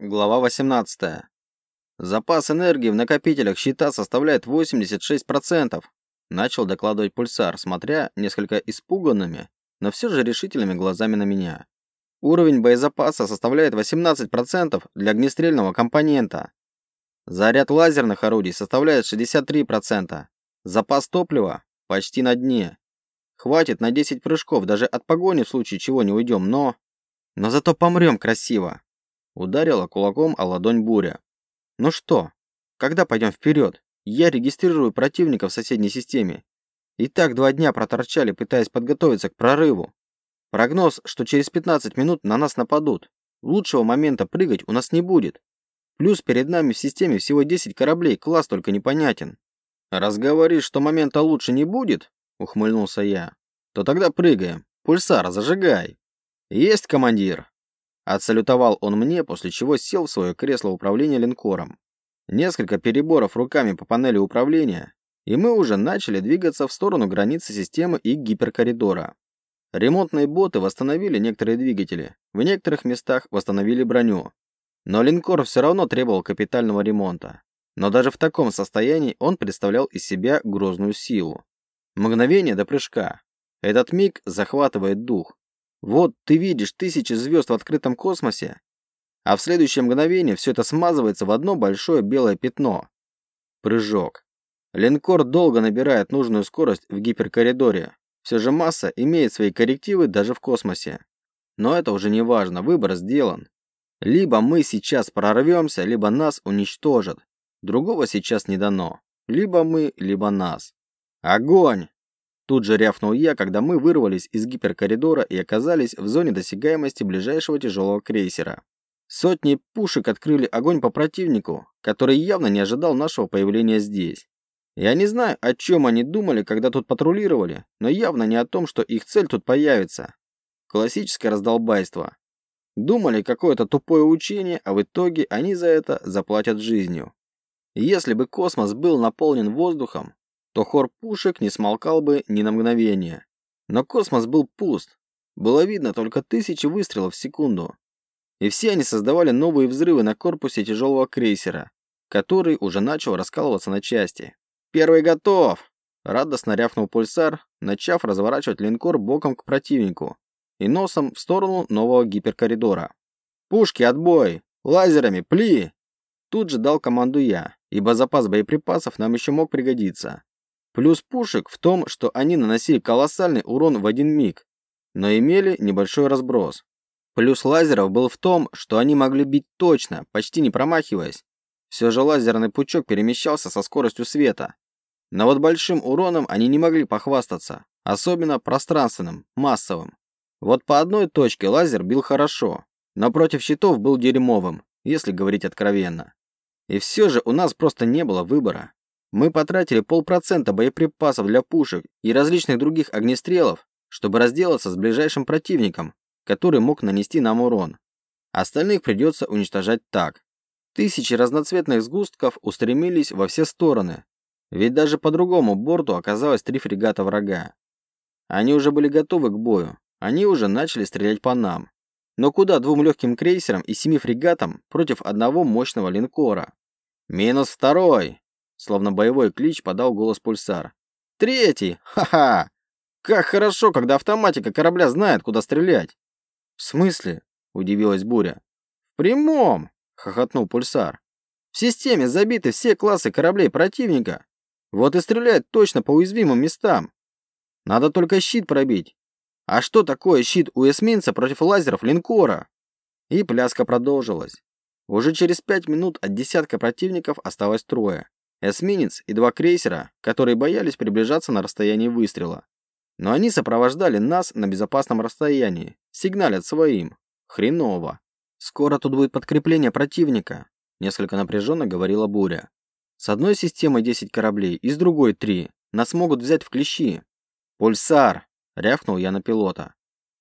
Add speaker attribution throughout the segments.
Speaker 1: Глава 18. Запас энергии в накопителях щита составляет 86%, начал докладывать пульсар, смотря несколько испуганными, но все же решительными глазами на меня. Уровень боезапаса составляет 18% для огнестрельного компонента. Заряд лазерных орудий составляет 63%. Запас топлива почти на дне. Хватит на 10 прыжков, даже от погони в случае чего не уйдем, но... Но зато помрем красиво. Ударила кулаком о ладонь буря. Ну что, когда пойдем вперед? Я регистрирую противника в соседней системе. И так два дня проторчали, пытаясь подготовиться к прорыву. Прогноз, что через 15 минут на нас нападут. Лучшего момента прыгать у нас не будет. Плюс перед нами в системе всего 10 кораблей, класс только непонятен. Раз говоришь, что момента лучше не будет, ухмыльнулся я, то тогда прыгаем. Пульсар, зажигай. Есть, командир. Отсалютовал он мне, после чего сел в свое кресло управления линкором. Несколько переборов руками по панели управления, и мы уже начали двигаться в сторону границы системы и гиперкоридора. Ремонтные боты восстановили некоторые двигатели, в некоторых местах восстановили броню. Но линкор все равно требовал капитального ремонта. Но даже в таком состоянии он представлял из себя грозную силу. Мгновение до прыжка. Этот миг захватывает дух. Вот ты видишь тысячи звезд в открытом космосе, а в следующее мгновение все это смазывается в одно большое белое пятно. Прыжок. Линкор долго набирает нужную скорость в гиперкоридоре. Все же масса имеет свои коррективы даже в космосе. Но это уже не важно, выбор сделан. Либо мы сейчас прорвемся, либо нас уничтожат. Другого сейчас не дано. Либо мы, либо нас. Огонь! Тут же рявкнул я, когда мы вырвались из гиперкоридора и оказались в зоне досягаемости ближайшего тяжелого крейсера. Сотни пушек открыли огонь по противнику, который явно не ожидал нашего появления здесь. Я не знаю, о чем они думали, когда тут патрулировали, но явно не о том, что их цель тут появится. Классическое раздолбайство. Думали какое-то тупое учение, а в итоге они за это заплатят жизнью. Если бы космос был наполнен воздухом, то хор пушек не смолкал бы ни на мгновение. Но космос был пуст. Было видно только тысячи выстрелов в секунду. И все они создавали новые взрывы на корпусе тяжелого крейсера, который уже начал раскалываться на части. «Первый готов!» Радостно рявкнул пульсар, начав разворачивать линкор боком к противнику и носом в сторону нового гиперкоридора. «Пушки, отбой! Лазерами, пли!» Тут же дал команду я, ибо запас боеприпасов нам еще мог пригодиться. Плюс пушек в том, что они наносили колоссальный урон в один миг, но имели небольшой разброс. Плюс лазеров был в том, что они могли бить точно, почти не промахиваясь. Все же лазерный пучок перемещался со скоростью света. Но вот большим уроном они не могли похвастаться, особенно пространственным, массовым. Вот по одной точке лазер бил хорошо, но против щитов был дерьмовым, если говорить откровенно. И все же у нас просто не было выбора. Мы потратили полпроцента боеприпасов для пушек и различных других огнестрелов, чтобы разделаться с ближайшим противником, который мог нанести нам урон. Остальных придется уничтожать так. Тысячи разноцветных сгустков устремились во все стороны, ведь даже по другому борту оказалось три фрегата врага. Они уже были готовы к бою, они уже начали стрелять по нам. Но куда двум легким крейсерам и семи фрегатам против одного мощного линкора? «Минус второй!» Словно боевой клич подал голос пульсар. «Третий! Ха-ха! Как хорошо, когда автоматика корабля знает, куда стрелять!» «В смысле?» – удивилась Буря. «В прямом!» – хохотнул пульсар. «В системе забиты все классы кораблей противника. Вот и стреляет точно по уязвимым местам. Надо только щит пробить. А что такое щит у эсминца против лазеров линкора?» И пляска продолжилась. Уже через пять минут от десятка противников осталось трое эсминец и два крейсера, которые боялись приближаться на расстоянии выстрела. Но они сопровождали нас на безопасном расстоянии, сигналят своим. Хреново. Скоро тут будет подкрепление противника, несколько напряженно говорила Буря. С одной системой 10 кораблей и с другой 3. Нас могут взять в клещи. Пульсар, рявкнул я на пилота.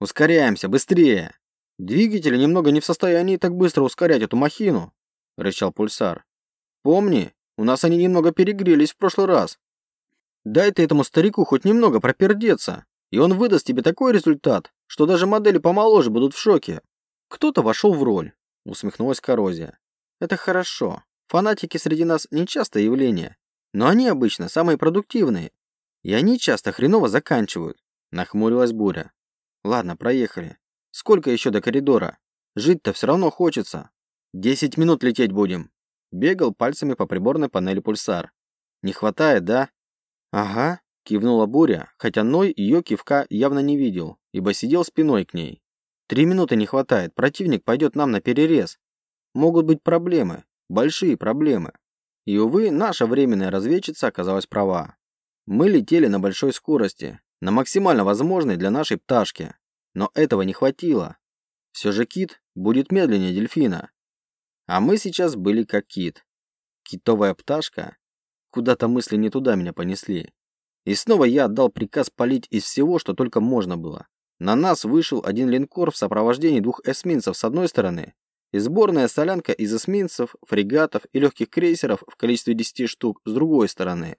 Speaker 1: Ускоряемся, быстрее. Двигатели немного не в состоянии так быстро ускорять эту махину, рычал Пульсар. Помни, у нас они немного перегрелись в прошлый раз. Дай ты этому старику хоть немного пропердеться, и он выдаст тебе такой результат, что даже модели помоложе будут в шоке. Кто-то вошел в роль. усмехнулась коррозия. Это хорошо. Фанатики среди нас не часто явление, но они обычно самые продуктивные. И они часто хреново заканчивают, нахмурилась Буря. Ладно, проехали. Сколько еще до коридора? Жить-то все равно хочется. Десять минут лететь будем. Бегал пальцами по приборной панели пульсар. Не хватает, да? Ага, кивнула Буря, хотя Ной ее кивка явно не видел, ибо сидел спиной к ней. Три минуты не хватает, противник пойдет нам на перерез. Могут быть проблемы, большие проблемы. И, увы, наша временная разведчица оказалась права. Мы летели на большой скорости, на максимально возможной для нашей пташки. Но этого не хватило. Все же кит будет медленнее дельфина. А мы сейчас были как кит. Китовая пташка? Куда-то мысли не туда меня понесли. И снова я отдал приказ палить из всего, что только можно было. На нас вышел один линкор в сопровождении двух эсминцев с одной стороны и сборная солянка из эсминцев, фрегатов и легких крейсеров в количестве 10 штук с другой стороны.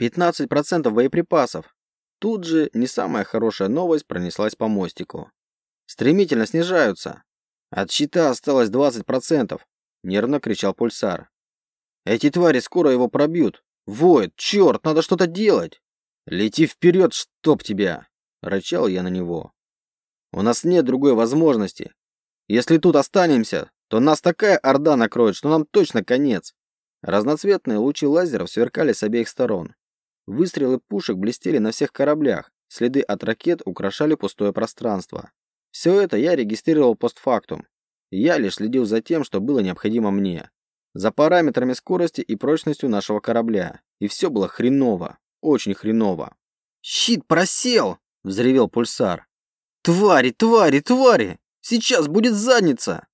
Speaker 1: 15% боеприпасов. Тут же не самая хорошая новость пронеслась по мостику. Стремительно снижаются. От щита осталось 20%, нервно кричал пульсар. Эти твари скоро его пробьют. Воет, черт, надо что-то делать. Лети вперед, чтоб тебя, рычал я на него. У нас нет другой возможности. Если тут останемся, то нас такая орда накроет, что нам точно конец. Разноцветные лучи лазеров сверкали с обеих сторон. Выстрелы пушек блестели на всех кораблях, следы от ракет украшали пустое пространство. Все это я регистрировал постфактум. Я лишь следил за тем, что было необходимо мне. За параметрами скорости и прочностью нашего корабля. И все было хреново. Очень хреново. «Щит просел!» – взревел пульсар. «Твари, твари, твари! Сейчас будет задница!»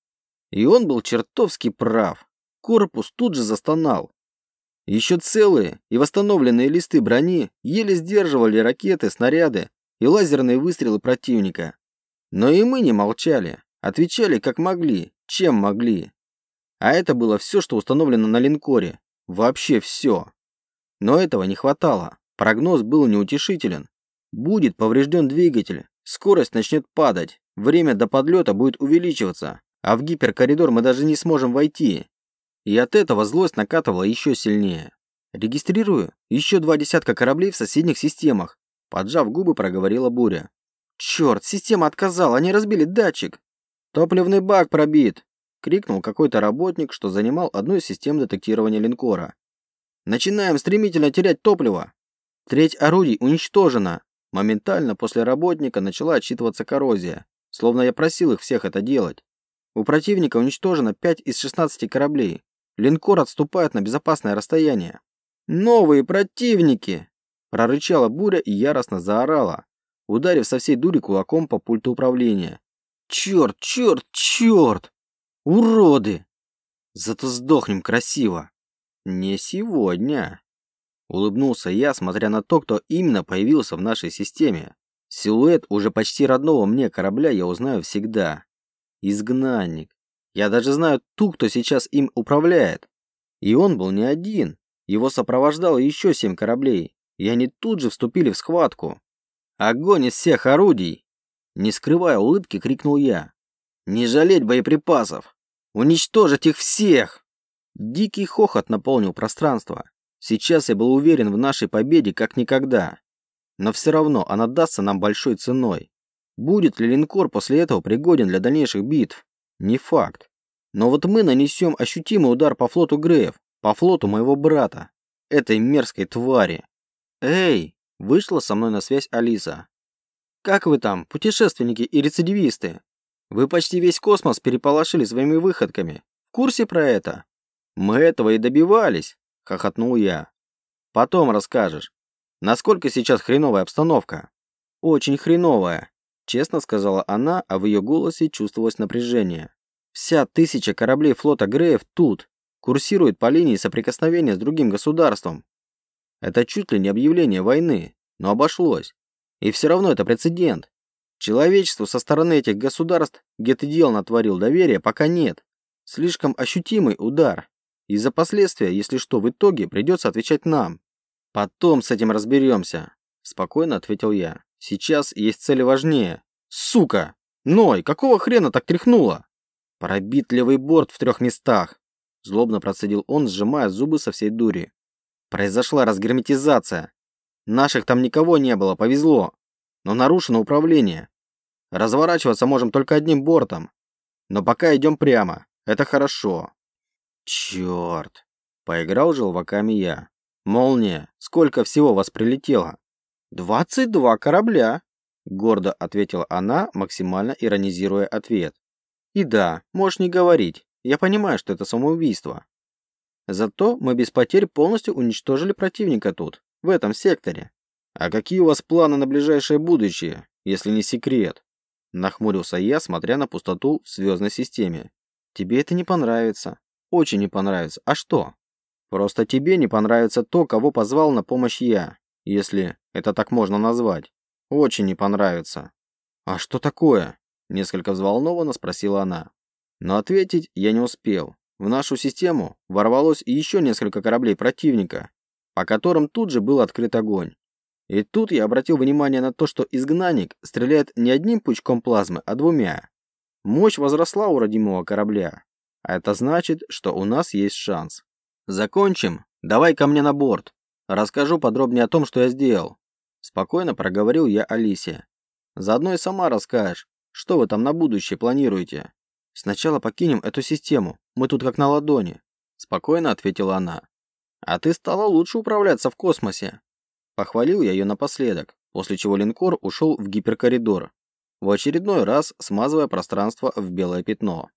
Speaker 1: И он был чертовски прав. Корпус тут же застонал. Еще целые и восстановленные листы брони еле сдерживали ракеты, снаряды и лазерные выстрелы противника. Но и мы не молчали, отвечали как могли, чем могли. А это было все, что установлено на линкоре. Вообще все. Но этого не хватало. Прогноз был неутешителен. Будет поврежден двигатель, скорость начнет падать, время до подлета будет увеличиваться, а в гиперкоридор мы даже не сможем войти. И от этого злость накатывала еще сильнее. Регистрирую еще два десятка кораблей в соседних системах. Поджав губы, проговорила Буря. Черт, система отказала, они разбили датчик. Топливный бак пробит. Крикнул какой-то работник, что занимал одну из систем детектирования линкора. Начинаем стремительно терять топливо. Треть орудий уничтожена. Моментально после работника начала отчитываться коррозия, словно я просил их всех это делать. У противника уничтожено 5 из 16 кораблей. Линкор отступает на безопасное расстояние. «Новые противники!» Прорычала буря и яростно заорала, ударив со всей дури кулаком по пульту управления. «Черт, черт, черт! Уроды! Зато сдохнем красиво!» «Не сегодня!» Улыбнулся я, смотря на то, кто именно появился в нашей системе. Силуэт уже почти родного мне корабля я узнаю всегда. Изгнанник. Я даже знаю ту, кто сейчас им управляет. И он был не один. Его сопровождало еще семь кораблей, и они тут же вступили в схватку. «Огонь из всех орудий!» Не скрывая улыбки, крикнул я. «Не жалеть боеприпасов! Уничтожить их всех!» Дикий хохот наполнил пространство. Сейчас я был уверен в нашей победе как никогда. Но все равно она дастся нам большой ценой. Будет ли линкор после этого пригоден для дальнейших битв? Не факт. Но вот мы нанесем ощутимый удар по флоту Греев, по флоту моего брата, этой мерзкой твари. Эй, вышла со мной на связь Алиса. Как вы там, путешественники и рецидивисты? Вы почти весь космос переполошили своими выходками. В курсе про это? Мы этого и добивались, хохотнул я. Потом расскажешь. Насколько сейчас хреновая обстановка? Очень хреновая, честно сказала она, а в ее голосе чувствовалось напряжение. Вся тысяча кораблей флота Греев тут, курсирует по линии соприкосновения с другим государством. Это чуть ли не объявление войны, но обошлось. И все равно это прецедент. Человечеству со стороны этих государств где-то дел натворил доверия пока нет. Слишком ощутимый удар. И за последствия, если что, в итоге придется отвечать нам. Потом с этим разберемся, спокойно ответил я. Сейчас есть цели важнее. Сука! Ной, какого хрена так тряхнуло? Пробит левый борт в трех местах. Злобно процедил он, сжимая зубы со всей дури. Произошла разгерметизация. Наших там никого не было, повезло. Но нарушено управление. Разворачиваться можем только одним бортом. Но пока идем прямо. Это хорошо. Черт. Поиграл желваками я. Молния, сколько всего вас прилетело? Двадцать два корабля, гордо ответила она, максимально иронизируя ответ. И да, можешь не говорить. Я понимаю, что это самоубийство. Зато мы без потерь полностью уничтожили противника тут, в этом секторе. А какие у вас планы на ближайшее будущее, если не секрет? Нахмурился я, смотря на пустоту в звездной системе. Тебе это не понравится. Очень не понравится. А что? Просто тебе не понравится то, кого позвал на помощь я, если это так можно назвать. Очень не понравится. А что такое? Несколько взволнованно спросила она. Но ответить я не успел. В нашу систему ворвалось еще несколько кораблей противника, по которым тут же был открыт огонь. И тут я обратил внимание на то, что изгнанник стреляет не одним пучком плазмы, а двумя. Мощь возросла у родимого корабля. А это значит, что у нас есть шанс. Закончим. Давай ко мне на борт. Расскажу подробнее о том, что я сделал. Спокойно проговорил я Алисе. Заодно и сама расскажешь, что вы там на будущее планируете. Сначала покинем эту систему. Мы тут как на ладони. Спокойно ответила она. А ты стала лучше управляться в космосе. Похвалил я ее напоследок, после чего линкор ушел в гиперкоридор, в очередной раз смазывая пространство в белое пятно.